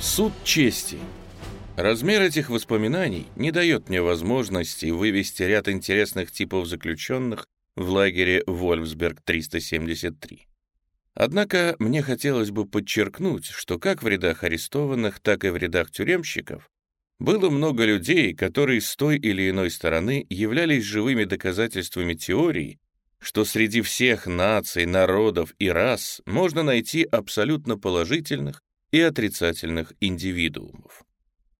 Суд чести. Размер этих воспоминаний не дает мне возможности вывести ряд интересных типов заключенных в лагере Вольфсберг-373. Однако мне хотелось бы подчеркнуть, что как в рядах арестованных, так и в рядах тюремщиков было много людей, которые с той или иной стороны являлись живыми доказательствами теории, что среди всех наций, народов и рас можно найти абсолютно положительных и отрицательных индивидуумов.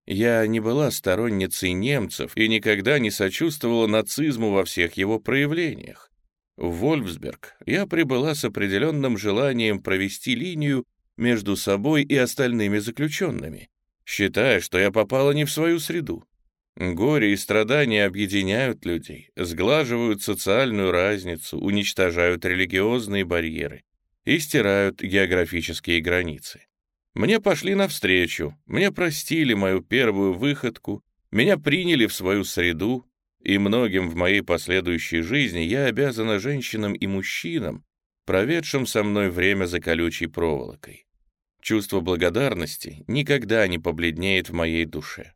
Я не была сторонницей немцев и никогда не сочувствовала нацизму во всех его проявлениях. В Вольфсберг я прибыла с определенным желанием провести линию между собой и остальными заключенными, считая, что я попала не в свою среду. Горе и страдания объединяют людей, сглаживают социальную разницу, уничтожают религиозные барьеры и стирают географические границы. Мне пошли навстречу, мне простили мою первую выходку, меня приняли в свою среду, и многим в моей последующей жизни я обязана женщинам и мужчинам, проведшим со мной время за колючей проволокой. Чувство благодарности никогда не побледнеет в моей душе.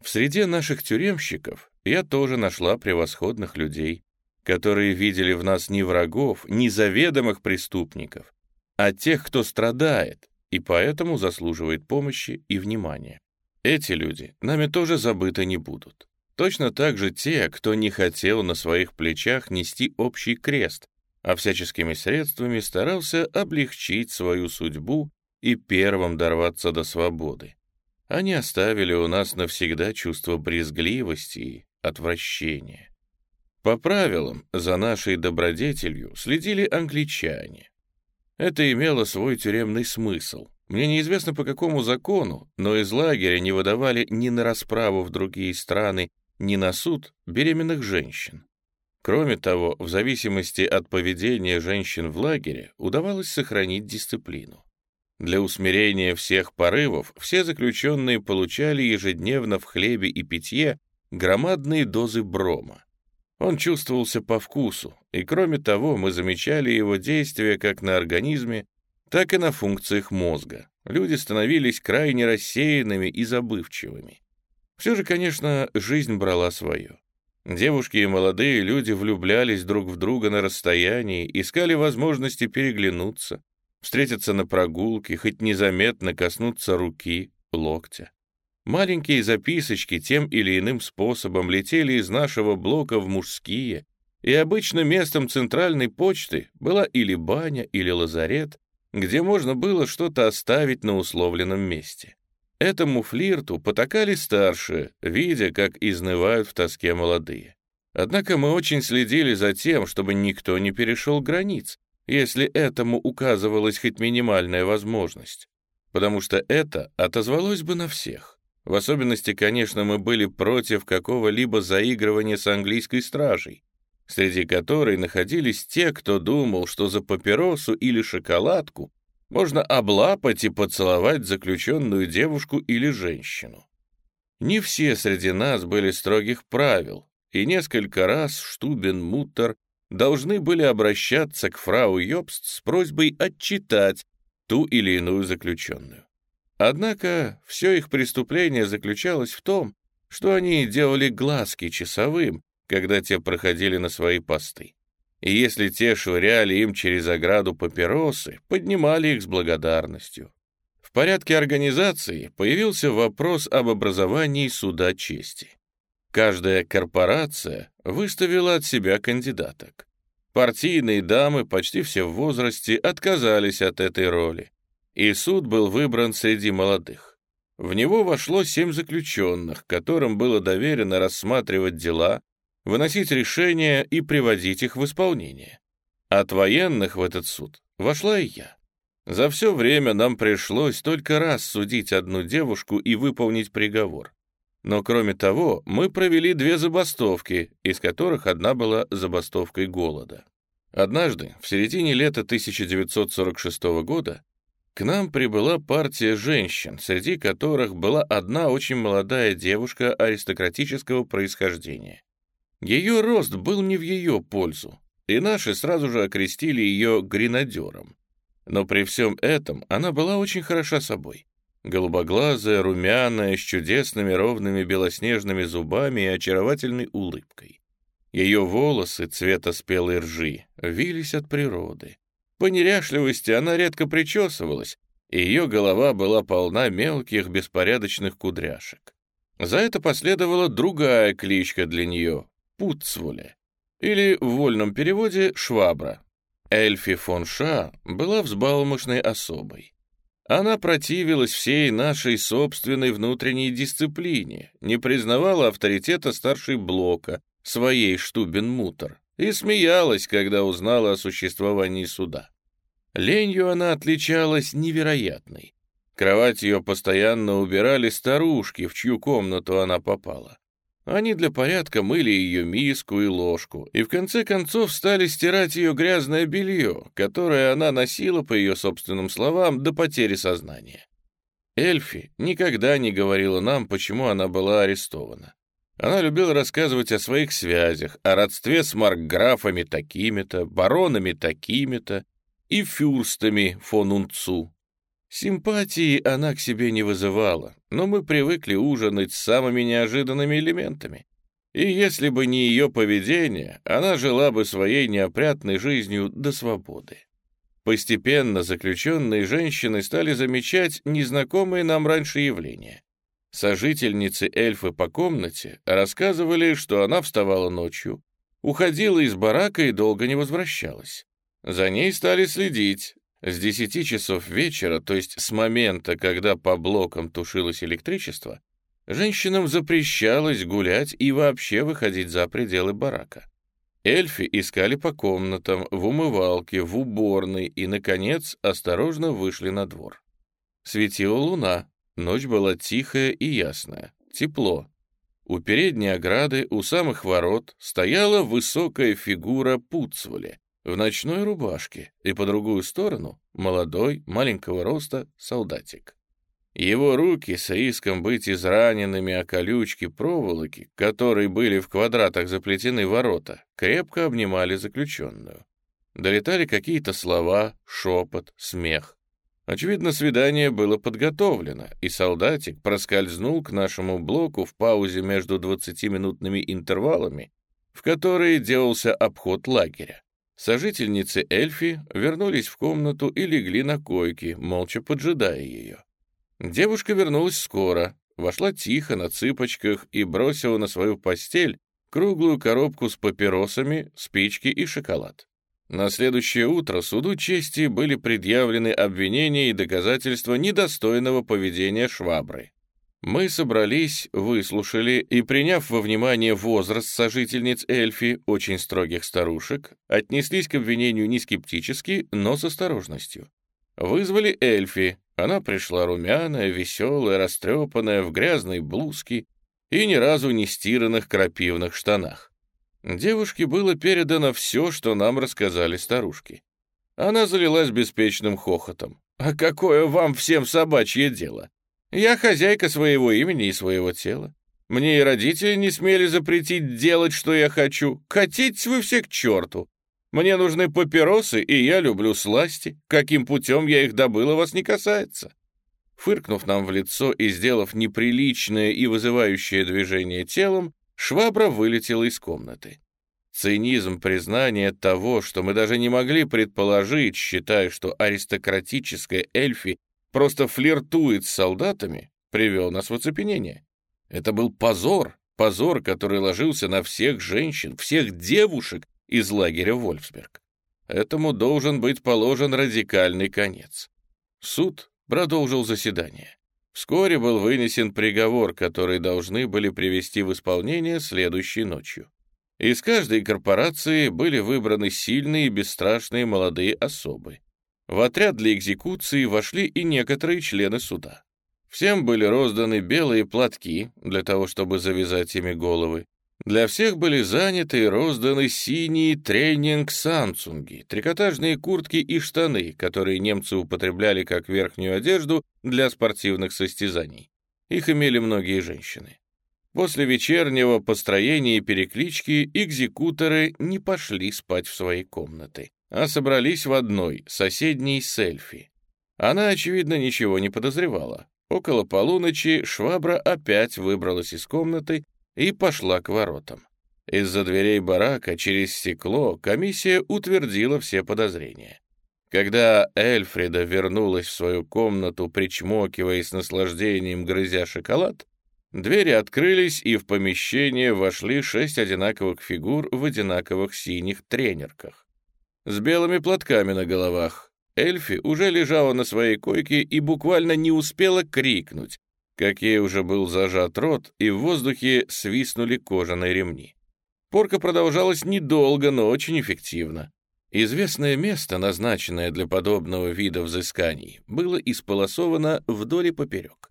В среде наших тюремщиков я тоже нашла превосходных людей, которые видели в нас не врагов, не заведомых преступников, а тех, кто страдает, и поэтому заслуживает помощи и внимания. Эти люди нами тоже забыты не будут. Точно так же те, кто не хотел на своих плечах нести общий крест, а всяческими средствами старался облегчить свою судьбу и первым дорваться до свободы. Они оставили у нас навсегда чувство брезгливости и отвращения. По правилам, за нашей добродетелью следили англичане, это имело свой тюремный смысл. Мне неизвестно по какому закону, но из лагеря не выдавали ни на расправу в другие страны, ни на суд беременных женщин. Кроме того, в зависимости от поведения женщин в лагере удавалось сохранить дисциплину. Для усмирения всех порывов все заключенные получали ежедневно в хлебе и питье громадные дозы брома. Он чувствовался по вкусу, и кроме того мы замечали его действия как на организме, так и на функциях мозга. Люди становились крайне рассеянными и забывчивыми. Все же, конечно, жизнь брала свое. Девушки и молодые люди влюблялись друг в друга на расстоянии, искали возможности переглянуться, встретиться на прогулке, хоть незаметно коснуться руки, локтя. Маленькие записочки тем или иным способом летели из нашего блока в мужские, и обычно местом центральной почты была или баня, или лазарет, где можно было что-то оставить на условленном месте. Этому флирту потакали старшие, видя, как изнывают в тоске молодые. Однако мы очень следили за тем, чтобы никто не перешел границ, если этому указывалась хоть минимальная возможность, потому что это отозвалось бы на всех. В особенности, конечно, мы были против какого-либо заигрывания с английской стражей, среди которой находились те, кто думал, что за папиросу или шоколадку можно облапать и поцеловать заключенную девушку или женщину. Не все среди нас были строгих правил, и несколько раз Штубен Муттер должны были обращаться к фрау Йобст с просьбой отчитать ту или иную заключенную. Однако все их преступление заключалось в том, что они делали глазки часовым, когда те проходили на свои посты. И если те швыряли им через ограду папиросы, поднимали их с благодарностью. В порядке организации появился вопрос об образовании суда чести. Каждая корпорация выставила от себя кандидаток. Партийные дамы, почти все в возрасте, отказались от этой роли и суд был выбран среди молодых. В него вошло семь заключенных, которым было доверено рассматривать дела, выносить решения и приводить их в исполнение. От военных в этот суд вошла и я. За все время нам пришлось только раз судить одну девушку и выполнить приговор. Но кроме того, мы провели две забастовки, из которых одна была забастовкой голода. Однажды, в середине лета 1946 года, к нам прибыла партия женщин, среди которых была одна очень молодая девушка аристократического происхождения. Ее рост был не в ее пользу, и наши сразу же окрестили ее гренадером. Но при всем этом она была очень хороша собой. Голубоглазая, румяная, с чудесными ровными белоснежными зубами и очаровательной улыбкой. Ее волосы цвета спелой ржи вились от природы. По неряшливости она редко причесывалась, и ее голова была полна мелких беспорядочных кудряшек. За это последовала другая кличка для нее — Пуцвуле, или в вольном переводе «швабра». Эльфи фон Ша была взбалмошной особой. Она противилась всей нашей собственной внутренней дисциплине, не признавала авторитета старшей блока, своей Штубен-Мутер, и смеялась, когда узнала о существовании суда. Ленью она отличалась невероятной. Кровать ее постоянно убирали старушки, в чью комнату она попала. Они для порядка мыли ее миску и ложку, и в конце концов стали стирать ее грязное белье, которое она носила, по ее собственным словам, до потери сознания. Эльфи никогда не говорила нам, почему она была арестована. Она любила рассказывать о своих связях, о родстве с маркграфами такими-то, баронами такими-то и фюрстами фон Унцу. Симпатии она к себе не вызывала, но мы привыкли ужинать с самыми неожиданными элементами. И если бы не ее поведение, она жила бы своей неопрятной жизнью до свободы. Постепенно заключенные женщины стали замечать незнакомые нам раньше явления. Сожительницы эльфы по комнате рассказывали, что она вставала ночью, уходила из барака и долго не возвращалась. За ней стали следить, с 10 часов вечера, то есть с момента, когда по блокам тушилось электричество, женщинам запрещалось гулять и вообще выходить за пределы барака. Эльфи искали по комнатам, в умывалке, в уборной и, наконец, осторожно вышли на двор. Светила луна, ночь была тихая и ясная, тепло. У передней ограды, у самых ворот, стояла высокая фигура Пуцволя, в ночной рубашке, и по другую сторону молодой, маленького роста солдатик. Его руки с риском быть израненными о колючки проволоки, которые были в квадратах заплетены ворота, крепко обнимали заключенную. Долетали какие-то слова, шепот, смех. Очевидно, свидание было подготовлено, и солдатик проскользнул к нашему блоку в паузе между двадцатиминутными интервалами, в которые делался обход лагеря. Сожительницы Эльфи вернулись в комнату и легли на койке, молча поджидая ее. Девушка вернулась скоро, вошла тихо на цыпочках и бросила на свою постель круглую коробку с папиросами, спички и шоколад. На следующее утро суду чести были предъявлены обвинения и доказательства недостойного поведения швабры. Мы собрались, выслушали и, приняв во внимание возраст сожительниц Эльфи, очень строгих старушек, отнеслись к обвинению не скептически, но с осторожностью. Вызвали Эльфи. Она пришла румяная, веселая, растрепанная, в грязной блузке и ни разу не стиранных крапивных штанах. Девушке было передано все, что нам рассказали старушки. Она залилась беспечным хохотом. «А какое вам всем собачье дело? Я хозяйка своего имени и своего тела. Мне и родители не смели запретить делать, что я хочу. Катитесь вы все к черту. Мне нужны папиросы, и я люблю сласти. Каким путем я их добыла, вас не касается». Фыркнув нам в лицо и сделав неприличное и вызывающее движение телом, швабра вылетела из комнаты. Цинизм признания того, что мы даже не могли предположить, считая, что аристократическая эльфи просто флиртует с солдатами, привел нас в оцепенение. Это был позор, позор, который ложился на всех женщин, всех девушек из лагеря Вольфсберг. Этому должен быть положен радикальный конец. Суд продолжил заседание. Вскоре был вынесен приговор, который должны были привести в исполнение следующей ночью. Из каждой корпорации были выбраны сильные и бесстрашные молодые особы. В отряд для экзекуции вошли и некоторые члены суда. Всем были розданы белые платки для того, чтобы завязать ими головы. Для всех были заняты и розданы синие тренинг-самсунги, трикотажные куртки и штаны, которые немцы употребляли как верхнюю одежду для спортивных состязаний. Их имели многие женщины. После вечернего построения и переклички экзекуторы не пошли спать в свои комнаты а собрались в одной, соседней сельфи. Она, очевидно, ничего не подозревала. Около полуночи швабра опять выбралась из комнаты и пошла к воротам. Из-за дверей барака через стекло комиссия утвердила все подозрения. Когда Эльфрида вернулась в свою комнату, причмокивая с наслаждением, грызя шоколад, двери открылись, и в помещение вошли шесть одинаковых фигур в одинаковых синих тренерках. С белыми платками на головах. Эльфи уже лежала на своей койке и буквально не успела крикнуть, как ей уже был зажат рот, и в воздухе свистнули кожаные ремни. Порка продолжалась недолго, но очень эффективно. Известное место, назначенное для подобного вида взысканий, было исполосовано вдоль и поперек.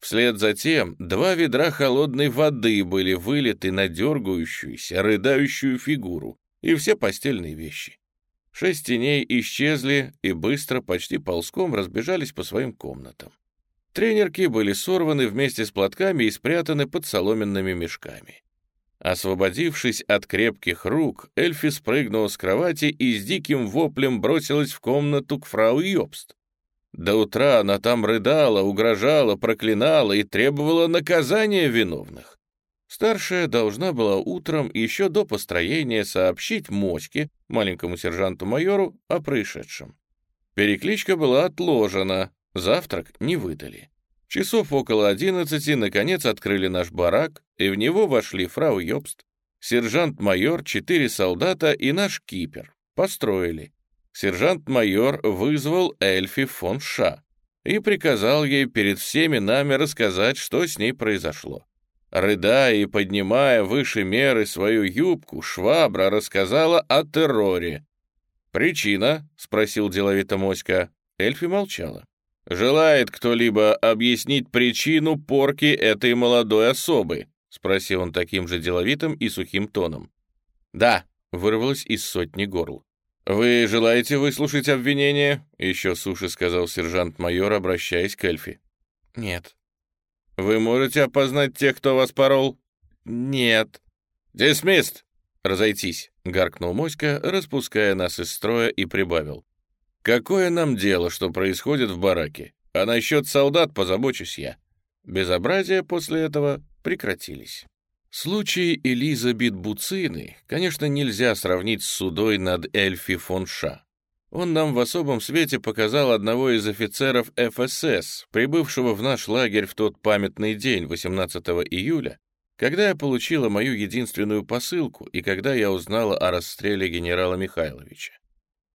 Вслед за тем два ведра холодной воды были вылиты на дергающуюся, рыдающую фигуру и все постельные вещи. Шесть теней исчезли и быстро, почти ползком, разбежались по своим комнатам. Тренерки были сорваны вместе с платками и спрятаны под соломенными мешками. Освободившись от крепких рук, Эльфи спрыгнула с кровати и с диким воплем бросилась в комнату к фрау Йобст. До утра она там рыдала, угрожала, проклинала и требовала наказания виновных. Старшая должна была утром, еще до построения, сообщить Моське, маленькому сержанту-майору, о происшедшем. Перекличка была отложена, завтрак не выдали. Часов около одиннадцати, наконец, открыли наш барак, и в него вошли фрау Йобст, сержант-майор, четыре солдата и наш кипер. Построили. Сержант-майор вызвал Эльфи фон Ша и приказал ей перед всеми нами рассказать, что с ней произошло. Рыдая и поднимая выше меры свою юбку, швабра рассказала о терроре. «Причина?» — спросил деловито Моська. Эльфи молчала. «Желает кто-либо объяснить причину порки этой молодой особы?» — спросил он таким же деловитым и сухим тоном. «Да», — вырвалось из сотни горл. «Вы желаете выслушать обвинение?» — еще суше сказал сержант-майор, обращаясь к Эльфи. «Нет». «Вы можете опознать тех, кто вас порол?» «Нет». «Дисмист!» «Разойтись», — гаркнул Моська, распуская нас из строя и прибавил. Какое нам дело, что происходит в бараке? А насчет солдат позабочусь я. Безобразия после этого прекратились. Случай Элизабет Буцины, конечно, нельзя сравнить с судой над Эльфи фон Ша. Он нам в особом свете показал одного из офицеров ФСС, прибывшего в наш лагерь в тот памятный день, 18 июля, когда я получила мою единственную посылку и когда я узнала о расстреле генерала Михайловича.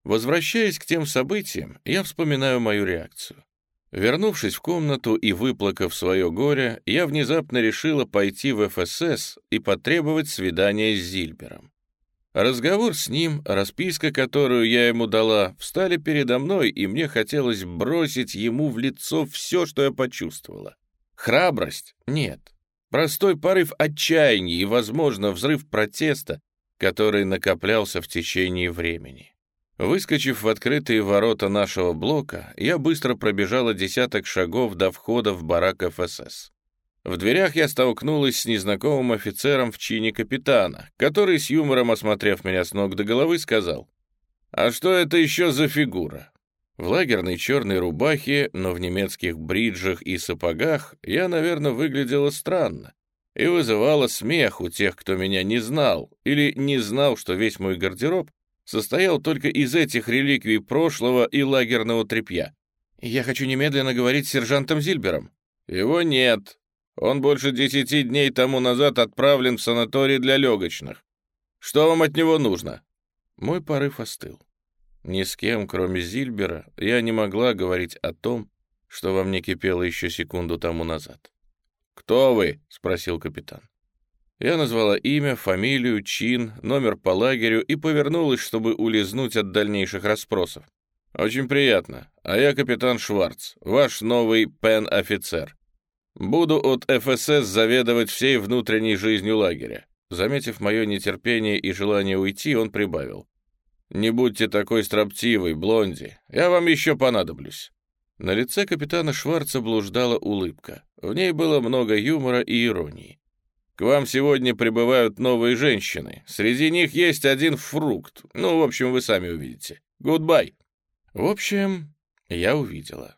Возвращаясь к тем событиям, я вспоминаю мою реакцию. Вернувшись в комнату и выплакав свое горе, я внезапно решила пойти в ФСС и потребовать свидания с Зильбером. Разговор с ним, расписка, которую я ему дала, встали передо мной, и мне хотелось бросить ему в лицо все, что я почувствовала. Храбрость? Нет. Простой порыв отчаяния и, возможно, взрыв протеста, который накоплялся в течение времени. Выскочив в открытые ворота нашего блока, я быстро пробежала десяток шагов до входа в барак ФСС. В дверях я столкнулась с незнакомым офицером в чине капитана, который, с юмором осмотрев меня с ног до головы, сказал, «А что это еще за фигура?» В лагерной черной рубахе, но в немецких бриджах и сапогах я, наверное, выглядела странно и вызывала смех у тех, кто меня не знал или не знал, что весь мой гардероб состоял только из этих реликвий прошлого и лагерного тряпья. Я хочу немедленно говорить с сержантом Зильбером. Его нет. Он больше десяти дней тому назад отправлен в санаторий для легочных. Что вам от него нужно? Мой порыв остыл. Ни с кем, кроме Зильбера, я не могла говорить о том, что во мне кипело еще секунду тому назад. «Кто вы?» — спросил капитан. Я назвала имя, фамилию, чин, номер по лагерю и повернулась, чтобы улизнуть от дальнейших расспросов. «Очень приятно. А я капитан Шварц, ваш новый пен-офицер. Буду от ФСС заведовать всей внутренней жизнью лагеря». Заметив мое нетерпение и желание уйти, он прибавил. «Не будьте такой строптивой, Блонди. Я вам еще понадоблюсь». На лице капитана Шварца блуждала улыбка. В ней было много юмора и иронии. К вам сегодня прибывают новые женщины. Среди них есть один фрукт. Ну, в общем, вы сами увидите. Goodbye. В общем, я увидела.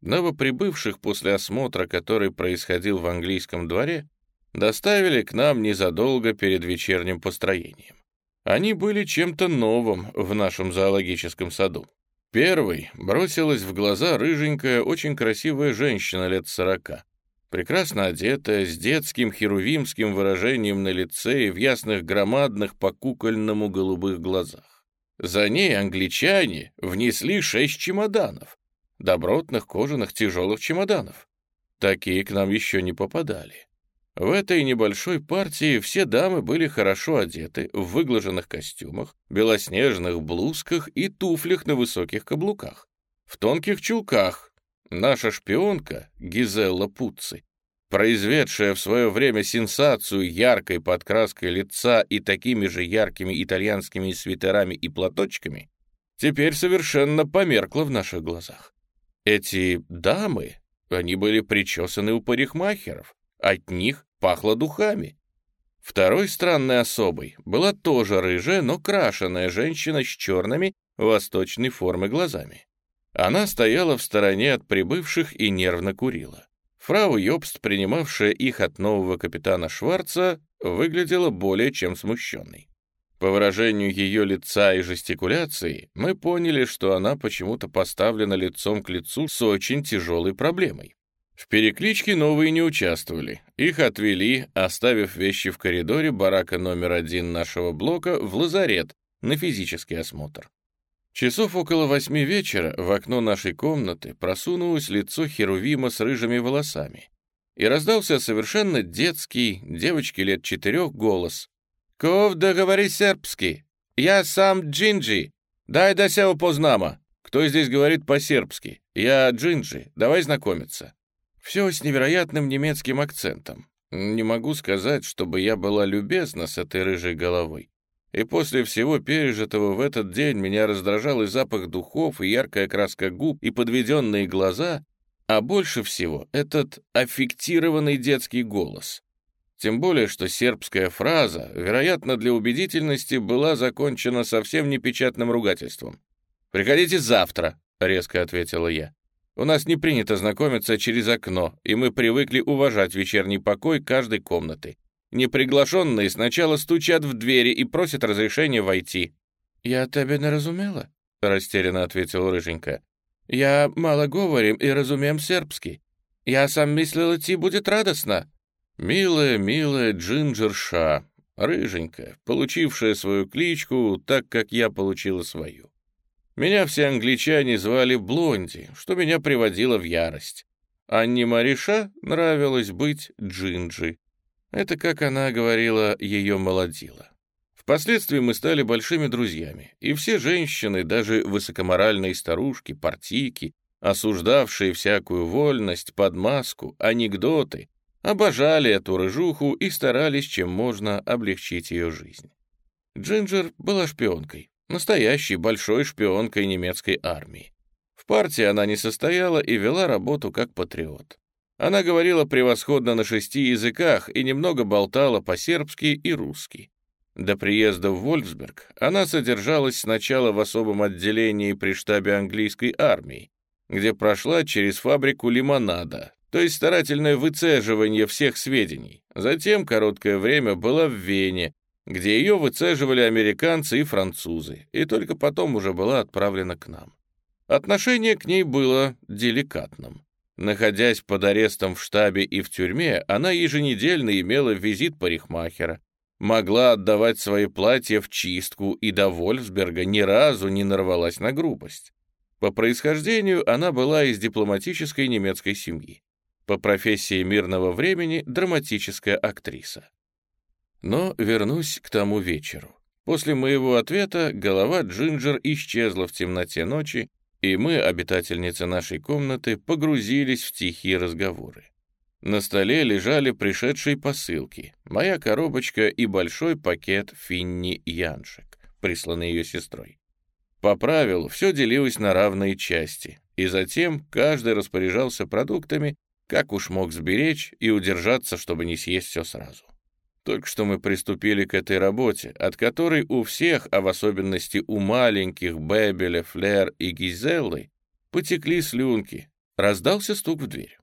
новоприбывших после осмотра, который происходил в английском дворе, доставили к нам незадолго перед вечерним построением. Они были чем-то новым в нашем зоологическом саду. Первой бросилась в глаза рыженькая, очень красивая женщина лет сорока, прекрасно одетая, с детским херувимским выражением на лице и в ясных громадных по кукольному голубых глазах. За ней англичане внесли шесть чемоданов, добротных кожаных тяжелых чемоданов. Такие к нам еще не попадали. В этой небольшой партии все дамы были хорошо одеты, в выглаженных костюмах, белоснежных блузках и туфлях на высоких каблуках. В тонких чулках. Наша шпионка, Гизелла Пуцци, произведшая в свое время сенсацию яркой подкраской лица и такими же яркими итальянскими свитерами и платочками, теперь совершенно померкла в наших глазах. Эти дамы, они были причесаны у парикмахеров, от них пахло духами. Второй странной особой была тоже рыжая, но крашеная женщина с черными восточной формы глазами. Она стояла в стороне от прибывших и нервно курила. Фрау Йобст, принимавшая их от нового капитана Шварца, выглядела более чем смущенной. По выражению ее лица и жестикуляции мы поняли, что она почему-то поставлена лицом к лицу с очень тяжелой проблемой. В перекличке новые не участвовали. Их отвели, оставив вещи в коридоре барака номер один нашего блока в лазарет на физический осмотр. Часов около восьми вечера в окно нашей комнаты просунулось лицо Херувима с рыжими волосами, и раздался совершенно детский, девочке лет четырех, голос. «Ков да говори сербски! Я сам Джинджи! Дай да се упознамо! Кто здесь говорит по-сербски? Я Джинджи, давай знакомиться!» Все с невероятным немецким акцентом. Не могу сказать, чтобы я была любезна с этой рыжей головой. И после всего пережитого в этот день меня раздражал и запах духов, и яркая краска губ, и подведенные глаза, а больше всего этот аффектированный детский голос. Тем более, что сербская фраза, вероятно, для убедительности была закончена совсем непечатным ругательством. «Приходите завтра», — резко ответила я. У нас не принято знакомиться через окно, и мы привыкли уважать вечерний покой каждой комнаты. Неприглашенные сначала стучат в двери и просят разрешения войти». «Я тебе не разумела», — растерянно ответил Рыженька. «Я мало говорим и разумеем сербский. Я сам myslила, ти будет радостно». Милая, милая Джинджерша, Рыженька, получившая свою кличку так, как я получила свою. Меня все англичане звали Блонди, что меня приводило в ярость. Анне Мариша нравилось быть Джинджи. Это, как она говорила, ее молодило. Впоследствии мы стали большими друзьями, и все женщины, даже высокоморальные старушки, партийки, осуждавшие всякую вольность, подмазку, анекдоты, обожали эту рыжуху и старались чем можно облегчить ее жизнь. Джинджер была шпионкой, настоящей большой шпионкой немецкой армии. В партии она не состояла и вела работу как патриот. Она говорила превосходно на шести языках и немного болтала по-сербски и русски. До приезда в Вольфсберг она содержалась сначала в особом отделении при штабе английской армии, где прошла через фабрику лимонада, то есть старательное выцеживание всех сведений. Затем короткое время была в Вене, где ее выцеживали американцы и французы, и только потом уже была отправлена к нам. Отношение к ней было деликатным. Находясь под арестом в штабе и в тюрьме, она еженедельно имела визит парикмахера, могла отдавать свои платья в чистку и до Вольфсберга ни разу не нарвалась на грубость. По происхождению она была из дипломатической немецкой семьи. По профессии мирного времени драматическая актриса. Но вернусь к тому вечеру. После моего ответа голова Джинджер исчезла в темноте ночи, и мы, обитательницы нашей комнаты, погрузились в тихие разговоры. На столе лежали пришедшие посылки, моя коробочка и большой пакет Финни Яншек, присланный ее сестрой. По правилу, все делилось на равные части, и затем каждый распоряжался продуктами, как уж мог сберечь и удержаться, чтобы не съесть все сразу. Только что мы приступили к этой работе, от которой у всех, а в особенности у маленьких Бебеля, Флер и Гизеллы, потекли слюнки. Раздался стук в дверь.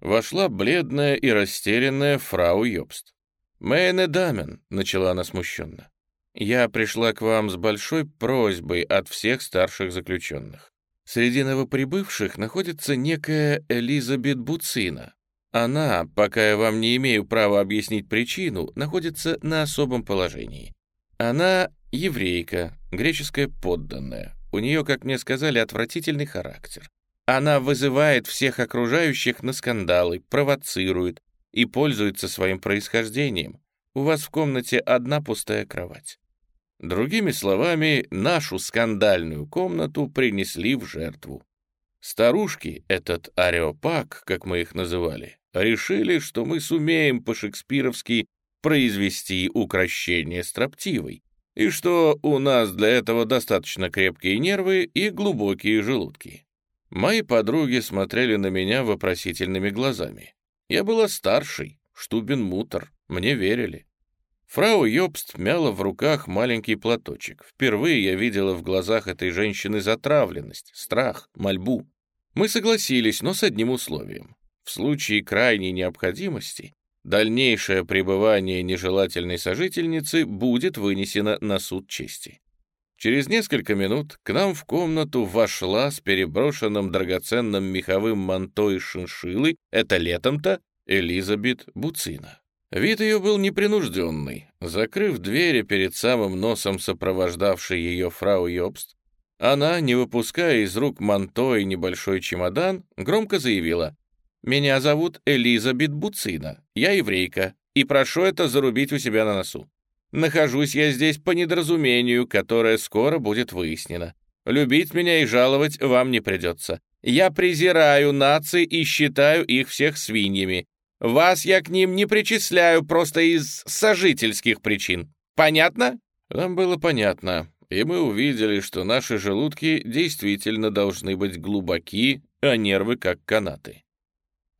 Вошла бледная и растерянная фрау Йобст. «Мэйне Дамен», — начала она смущенно, — «я пришла к вам с большой просьбой от всех старших заключенных. Среди новоприбывших находится некая Элизабет Буцина. Она, пока я вам не имею права объяснить причину, находится на особом положении. Она еврейка, греческая подданная. У нее, как мне сказали, отвратительный характер. Она вызывает всех окружающих на скандалы, провоцирует и пользуется своим происхождением. У вас в комнате одна пустая кровать. Другими словами, нашу скандальную комнату принесли в жертву. Старушки, этот ареопаг, как мы их называли, решили, что мы сумеем по-шекспировски произвести укращение строптивой, и что у нас для этого достаточно крепкие нервы и глубокие желудки. Мои подруги смотрели на меня вопросительными глазами. Я была старшей, Штубин-мутор, мне верили. Фрау Йобст мяла в руках маленький платочек. Впервые я видела в глазах этой женщины затравленность, страх, мольбу. Мы согласились, но с одним условием. В случае крайней необходимости дальнейшее пребывание нежелательной сожительницы будет вынесено на суд чести. Через несколько минут к нам в комнату вошла с переброшенным драгоценным меховым манто из шиншиллы, это летом-то, Элизабет Буцина. Вид ее был непринужденный. Закрыв двери перед самым носом сопровождавшей ее фрау Йобст, она, не выпуская из рук манто и небольшой чемодан, громко заявила «Меня зовут Элизабет Буцина, я еврейка, и прошу это зарубить у себя на носу. Нахожусь я здесь по недоразумению, которое скоро будет выяснено. Любить меня и жаловать вам не придется. Я презираю нации и считаю их всех свиньями. Вас я к ним не причисляю просто из сожительских причин. Понятно?» Нам было понятно, и мы увидели, что наши желудки действительно должны быть глубоки, а нервы как канаты.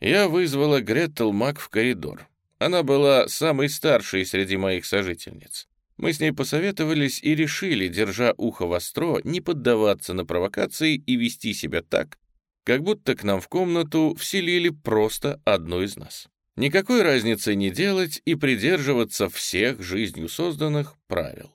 Я вызвала Греттел Мак в коридор. Она была самой старшей среди моих сожительниц. Мы с ней посоветовались и решили, держа ухо востро, не поддаваться на провокации и вести себя так, как будто к нам в комнату вселили просто одну из нас. Никакой разницы не делать и придерживаться всех жизнью созданных правил.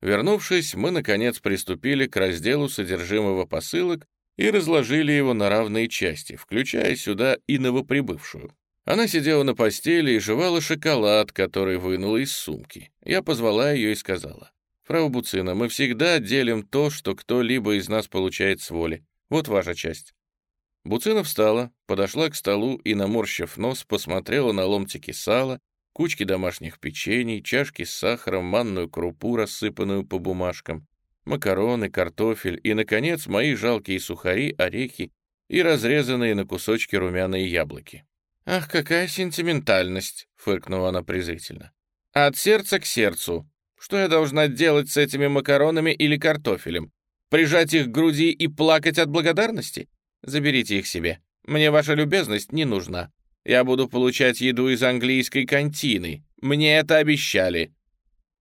Вернувшись, мы, наконец, приступили к разделу содержимого посылок и разложили его на равные части, включая сюда и новоприбывшую. Она сидела на постели и жевала шоколад, который вынула из сумки. Я позвала ее и сказала, «Фрау Буцина, мы всегда делим то, что кто-либо из нас получает с воли. Вот ваша часть». Буцина встала, подошла к столу и, наморщив нос, посмотрела на ломтики сала, кучки домашних печений, чашки с сахаром, манную крупу, рассыпанную по бумажкам, макароны, картофель и, наконец, мои жалкие сухари, орехи и разрезанные на кусочки румяные яблоки. «Ах, какая сентиментальность!» — фыркнула она презрительно. «От сердца к сердцу. Что я должна делать с этими макаронами или картофелем? Прижать их к груди и плакать от благодарности? Заберите их себе. Мне ваша любезность не нужна. Я буду получать еду из английской кантины. Мне это обещали».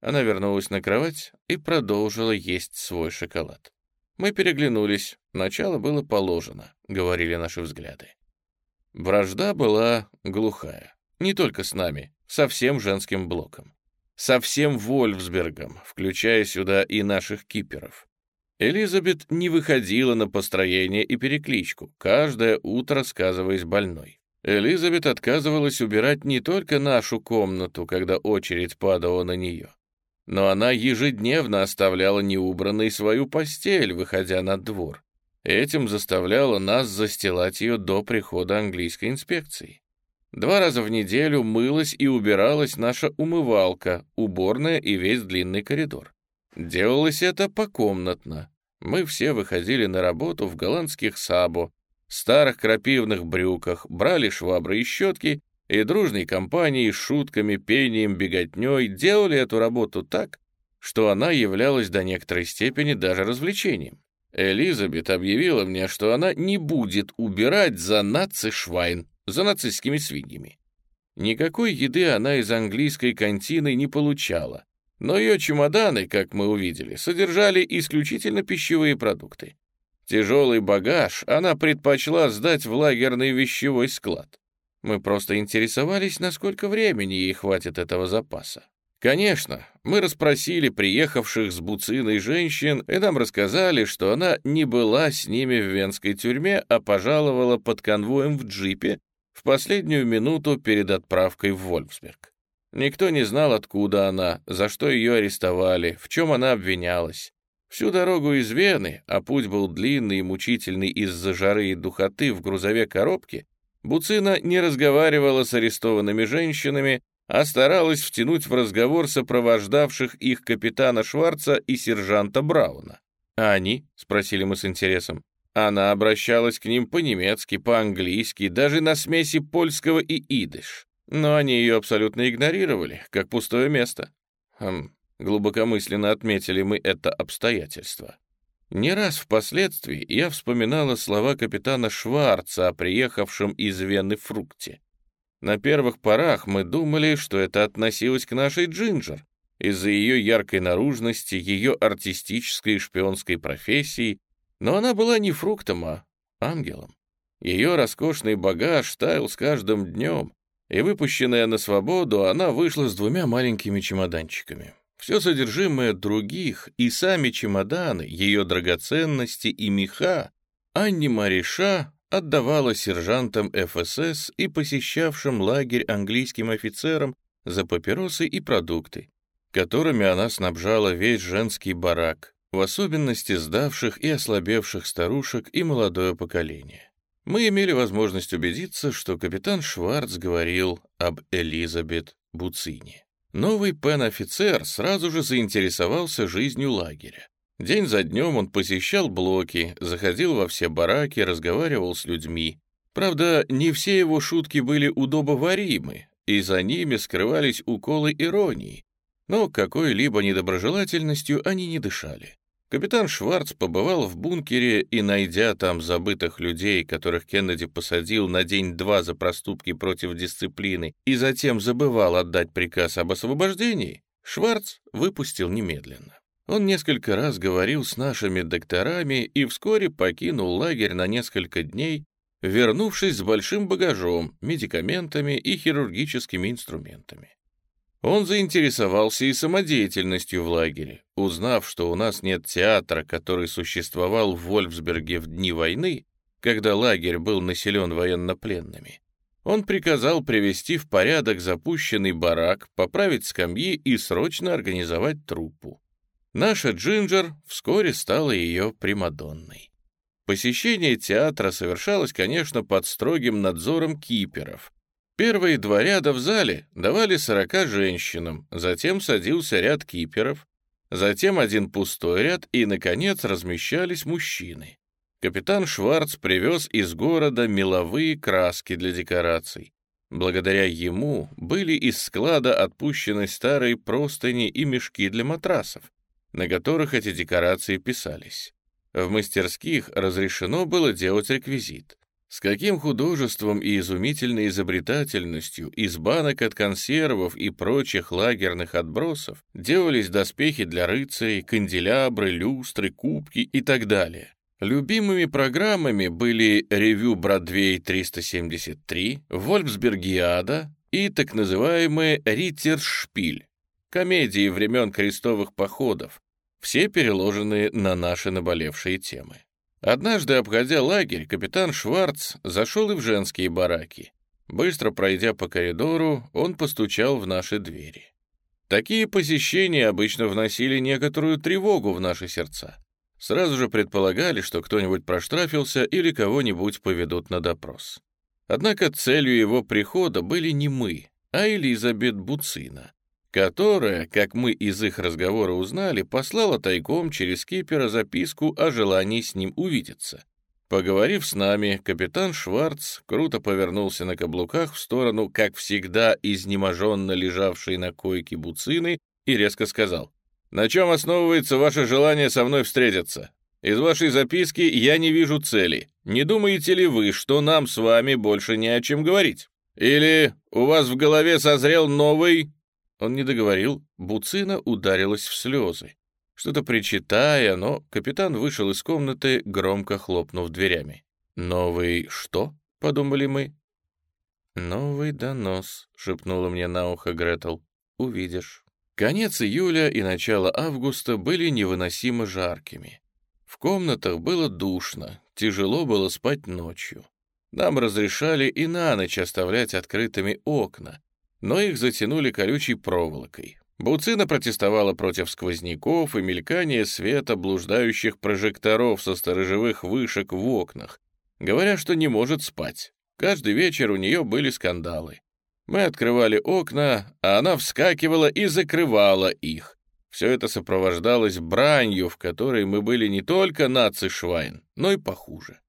Она вернулась на кровать и продолжила есть свой шоколад. Мы переглянулись. Начало было положено, говорили наши взгляды. Вражда была глухая. Не только с нами, со всем женским блоком. Со всем Вольфсбергом, включая сюда и наших киперов. Элизабет не выходила на построение и перекличку, каждое утро сказываясь больной. Элизабет отказывалась убирать не только нашу комнату, когда очередь падала на нее, но она ежедневно оставляла неубранной свою постель, выходя на двор. Этим заставляло нас застилать ее до прихода английской инспекции. Два раза в неделю мылась и убиралась наша умывалка, уборная и весь длинный коридор. Делалось это покомнатно. Мы все выходили на работу в голландских сабо, старых крапивных брюках, брали швабры и щетки и дружной компанией, шутками, пением, беготней делали эту работу так, что она являлась до некоторой степени даже развлечением. Элизабет объявила мне, что она не будет убирать за наци-швайн, за нацистскими свиньями. Никакой еды она из английской кантины не получала, но ее чемоданы, как мы увидели, содержали исключительно пищевые продукты. Тяжелый багаж она предпочла сдать в лагерный вещевой склад. Мы просто интересовались, насколько времени ей хватит этого запаса. Конечно, мы расспросили приехавших с Буциной женщин, и нам рассказали, что она не была с ними в венской тюрьме, а пожаловала под конвоем в джипе в последнюю минуту перед отправкой в Вольфсберг. Никто не знал, откуда она, за что ее арестовали, в чем она обвинялась. Всю дорогу из Вены, а путь был длинный и мучительный из-за жары и духоты в грузове коробки, Буцина не разговаривала с арестованными женщинами, а старалась втянуть в разговор сопровождавших их капитана Шварца и сержанта Брауна. «А они?» — спросили мы с интересом. Она обращалась к ним по-немецки, по-английски, даже на смеси польского и идыш. Но они ее абсолютно игнорировали, как пустое место. Хм, глубокомысленно отметили мы это обстоятельство. Не раз впоследствии я вспоминала слова капитана Шварца о приехавшем из Вены фрукте. На первых порах мы думали, что это относилось к нашей Джинджер, из-за ее яркой наружности, ее артистической и шпионской профессии, но она была не фруктом, а ангелом. Ее роскошный багаж таял с каждым днем, и выпущенная на свободу, она вышла с двумя маленькими чемоданчиками. Все содержимое других и сами чемоданы, ее драгоценности и меха Анни Мариша отдавала сержантам ФСС и посещавшим лагерь английским офицерам за папиросы и продукты, которыми она снабжала весь женский барак, в особенности сдавших и ослабевших старушек и молодое поколение мы имели возможность убедиться, что капитан Шварц говорил об Элизабет Буцини. Новый пен-офицер сразу же заинтересовался жизнью лагеря. День за днем он посещал блоки, заходил во все бараки, разговаривал с людьми. Правда, не все его шутки были удобоваримы, и за ними скрывались уколы иронии, но какой-либо недоброжелательностью они не дышали. Капитан Шварц побывал в бункере и, найдя там забытых людей, которых Кеннеди посадил на день-два за проступки против дисциплины, и затем забывал отдать приказ об освобождении, Шварц выпустил немедленно. Он несколько раз говорил с нашими докторами и вскоре покинул лагерь на несколько дней, вернувшись с большим багажом, медикаментами и хирургическими инструментами. Он заинтересовался и самодеятельностью в лагере. Узнав, что у нас нет театра, который существовал в Вольфсберге в дни войны, когда лагерь был населен военнопленными, он приказал привести в порядок запущенный барак, поправить скамьи и срочно организовать труппу. Наша Джинджер вскоре стала ее примадонной. Посещение театра совершалось, конечно, под строгим надзором киперов, Первые два ряда в зале давали сорока женщинам, затем садился ряд киперов, затем один пустой ряд и, наконец, размещались мужчины. Капитан Шварц привез из города меловые краски для декораций. Благодаря ему были из склада отпущены старые простыни и мешки для матрасов, на которых эти декорации писались. В мастерских разрешено было делать реквизит. С каким художеством и изумительной изобретательностью из банок от консервов и прочих лагерных отбросов делались доспехи для рыцарей, канделябры, люстры, кубки и так далее. Любимыми программами были «Ревю Бродвей 373», «Вольфсбергиада» и так называемый «Риттершпиль» — комедии времен крестовых походов, все переложенные на наши наболевшие темы. Однажды, обходя лагерь, капитан Шварц зашел и в женские бараки. Быстро пройдя по коридору, он постучал в наши двери. Такие посещения обычно вносили некоторую тревогу в наши сердца. Сразу же предполагали, что кто-нибудь проштрафился или кого-нибудь поведут на допрос. Однако целью его прихода были не мы, а Элизабет Буцина, которая, как мы из их разговора узнали, послала тайком через кипера записку о желании с ним увидеться. Поговорив с нами, капитан Шварц круто повернулся на каблуках в сторону, как всегда, изнеможенно лежавшей на койке буцины и резко сказал, «На чем основывается ваше желание со мной встретиться? Из вашей записки я не вижу цели. Не думаете ли вы, что нам с вами больше не о чем говорить? Или у вас в голове созрел новый, он не договорил, Буцина ударилась в слезы. что-то причитая, но капитан вышел из комнаты, громко хлопнув дверями. «Новый что?» — подумали мы. «Новый донос», — шепнула мне на ухо Гретл. «Увидишь». Конец июля и начало августа были невыносимо жаркими. В комнатах было душно, тяжело было спать ночью. Нам разрешали и на ночь оставлять открытыми окна, но их затянули колючей проволокой. Буцина протестовала против сквозняков и мелькания света блуждающих прожекторов со сторожевых вышек в окнах, говоря, что не может спать. Каждый вечер у нее были скандалы. Мы открывали окна, а она вскакивала и закрывала их. Все это сопровождалось бранью, в которой мы были не только наци-швайн, но и похуже.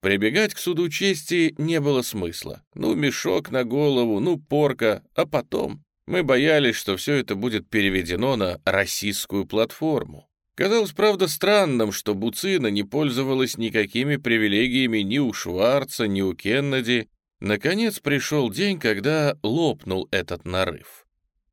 Прибегать к суду чести не было смысла. Ну, мешок на голову, ну, порка, а потом... Мы боялись, что все это будет переведено на российскую платформу. Казалось, правда, странным, что Буцина не пользовалась никакими привилегиями ни у Шварца, ни у Кеннеди. Наконец пришел день, когда лопнул этот нарыв.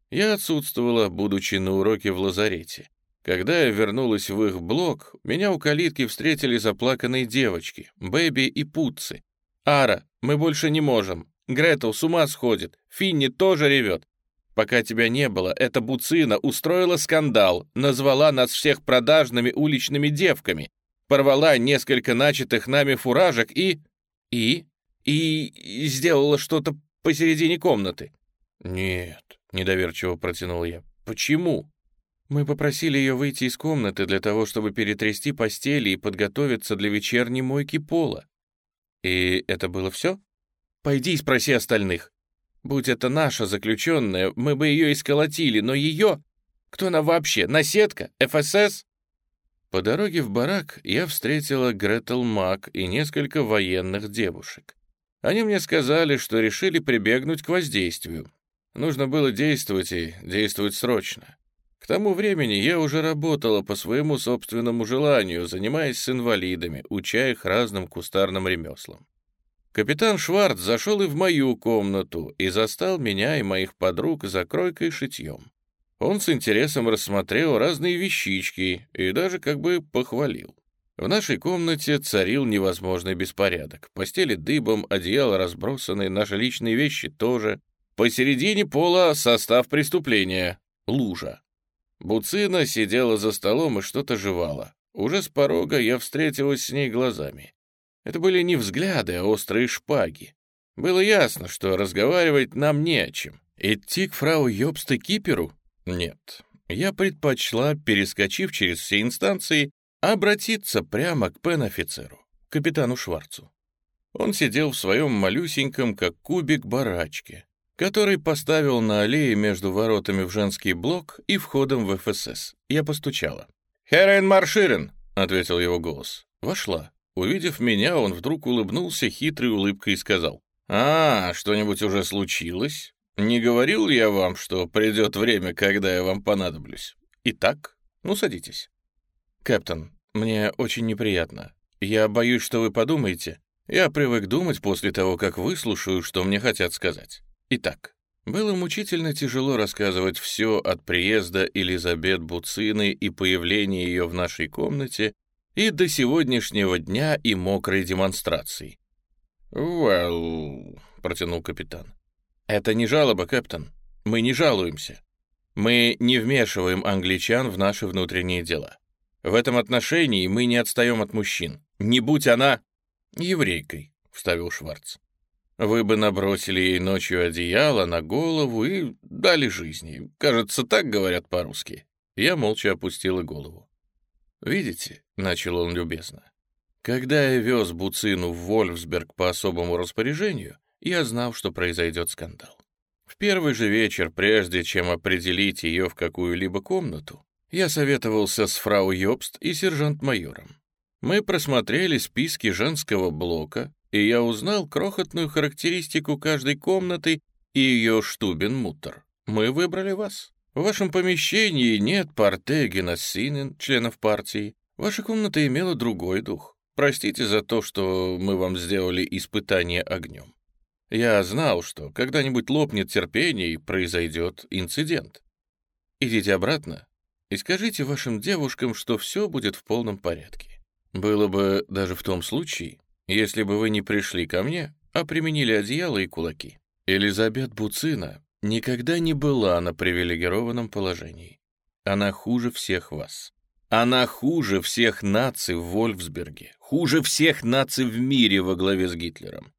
Я отсутствовала, будучи на уроке в лазарете. Когда я вернулась в их блок, меня у калитки встретили заплаканные девочки, Бэби и Путцы. «Ара, мы больше не можем. Гретл с ума сходит. Финни тоже ревет. Пока тебя не было, эта буцина устроила скандал, назвала нас всех продажными уличными девками, порвала несколько начатых нами фуражек и... и... и, сделала что-то посередине комнаты. «Нет», — недоверчиво протянул я. «Почему?» Мы попросили ее выйти из комнаты для того, чтобы перетрясти постели и подготовиться для вечерней мойки пола. И это было все? Пойди и спроси остальных. Будь это наша заключенная, мы бы ее исколотили, но ее... Кто она вообще? Наседка? ФСС?» По дороге в барак я встретила Гретел Мак и несколько военных девушек. Они мне сказали, что решили прибегнуть к воздействию. Нужно было действовать и действовать срочно. К тому времени я уже работала по своему собственному желанию, занимаясь с инвалидами, уча их разным кустарным ремеслам. Капитан Шварц зашел и в мою комнату и застал меня и моих подруг за кройкой шитьем. Он с интересом рассмотрел разные вещички и даже как бы похвалил. В нашей комнате царил невозможный беспорядок. Постели дыбом, одеяло разбросаны, наши личные вещи тоже. Посередине пола состав преступления — лужа. Буцина сидела за столом и что-то жевала. Уже с порога я встретилась с ней глазами. Это были не взгляды, а острые шпаги. Было ясно, что разговаривать нам не о чем. Идти к фрау Йобст Киперу? Нет. Я предпочла, перескочив через все инстанции, обратиться прямо к пен-офицеру, капитану Шварцу. Он сидел в своем малюсеньком, как кубик, барачке, который поставил на аллее между воротами в женский блок и входом в ФСС. Я постучала. «Херен Марширен!» — ответил его голос. Вошла. Увидев меня, он вдруг улыбнулся хитрой улыбкой и сказал, «А, что-нибудь уже случилось? Не говорил я вам, что придет время, когда я вам понадоблюсь? Итак, ну садитесь». «Кэптон, мне очень неприятно. Я боюсь, что вы подумаете. Я привык думать после того, как выслушаю, что мне хотят сказать. Итак, было мучительно тяжело рассказывать все от приезда Элизабет Буцины и появления ее в нашей комнате и до сегодняшнего дня и мокрой демонстрации. «Well...» — протянул капитан. «Это не жалоба, капитан. Мы не жалуемся. Мы не вмешиваем англичан в наши внутренние дела. В этом отношении мы не отстаем от мужчин. Не будь она еврейкой», — вставил Шварц. «Вы бы набросили ей ночью одеяло на голову и дали жизни. Кажется, так говорят по-русски». Я молча опустила голову. «Видите?» — начал он любезно. «Когда я вез Буцину в Вольфсберг по особому распоряжению, я знал, что произойдет скандал. В первый же вечер, прежде чем определить ее в какую-либо комнату, я советовался с фрау Йобст и сержант-майором. Мы просмотрели списки женского блока, и я узнал крохотную характеристику каждой комнаты и ее штубен-мутер. Мы выбрали вас. В вашем помещении нет Партегина Синен, членов партии. Ваша комната имела другой дух. Простите за то, что мы вам сделали испытание огнем. Я знал, что когда-нибудь лопнет терпение и произойдет инцидент. Идите обратно и скажите вашим девушкам, что все будет в полном порядке. Было бы даже в том случае, если бы вы не пришли ко мне, а применили одеяло и кулаки. Элизабет Буцина никогда не была на привилегированном положении. Она хуже всех вас. Она хуже всех наций в Вольфсберге, хуже всех наций в мире во главе с Гитлером.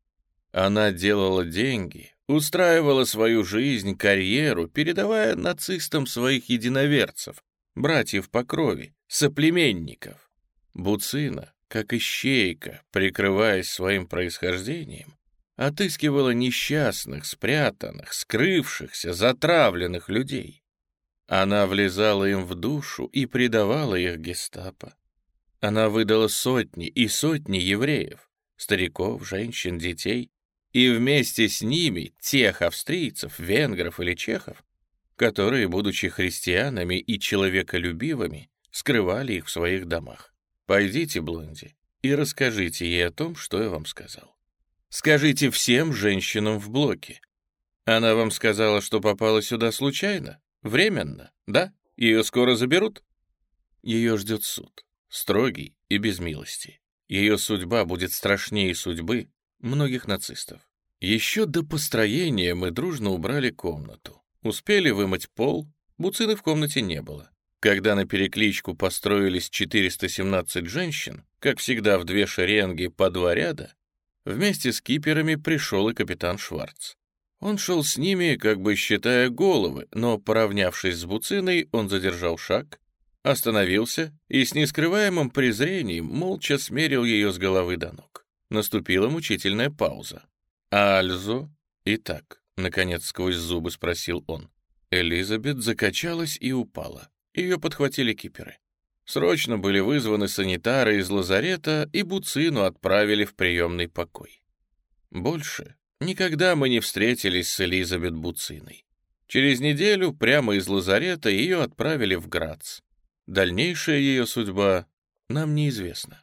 Она делала деньги, устраивала свою жизнь, карьеру, передавая нацистам своих единоверцев, братьев по крови, соплеменников. Буцина, как ищейка, прикрываясь своим происхождением, отыскивала несчастных, спрятанных, скрывшихся, затравленных людей. Она влезала им в душу и предавала их гестапо. Она выдала сотни и сотни евреев, стариков, женщин, детей, и вместе с ними тех австрийцев, венгров или чехов, которые, будучи христианами и человеколюбивыми, скрывали их в своих домах. Пойдите, Блонди, и расскажите ей о том, что я вам сказал. Скажите всем женщинам в блоке. Она вам сказала, что попала сюда случайно? Временно, да? Ее скоро заберут? Ее ждет суд, строгий и без милости. Ее судьба будет страшнее судьбы многих нацистов. Еще до построения мы дружно убрали комнату. Успели вымыть пол, буцины в комнате не было. Когда на перекличку построились 417 женщин, как всегда в две шеренги по два ряда, вместе с киперами пришел и капитан Шварц. Он шел с ними, как бы считая головы, но, поравнявшись с Буциной, он задержал шаг, остановился и с нескрываемым презрением молча смерил ее с головы до ног. Наступила мучительная пауза. «А Альзо?» «Итак», — наконец сквозь зубы спросил он. Элизабет закачалась и упала. Ее подхватили киперы. Срочно были вызваны санитары из лазарета и Буцину отправили в приемный покой. Больше Никогда мы не встретились с Элизабет Буциной. Через неделю прямо из лазарета ее отправили в Грац. Дальнейшая ее судьба нам неизвестна.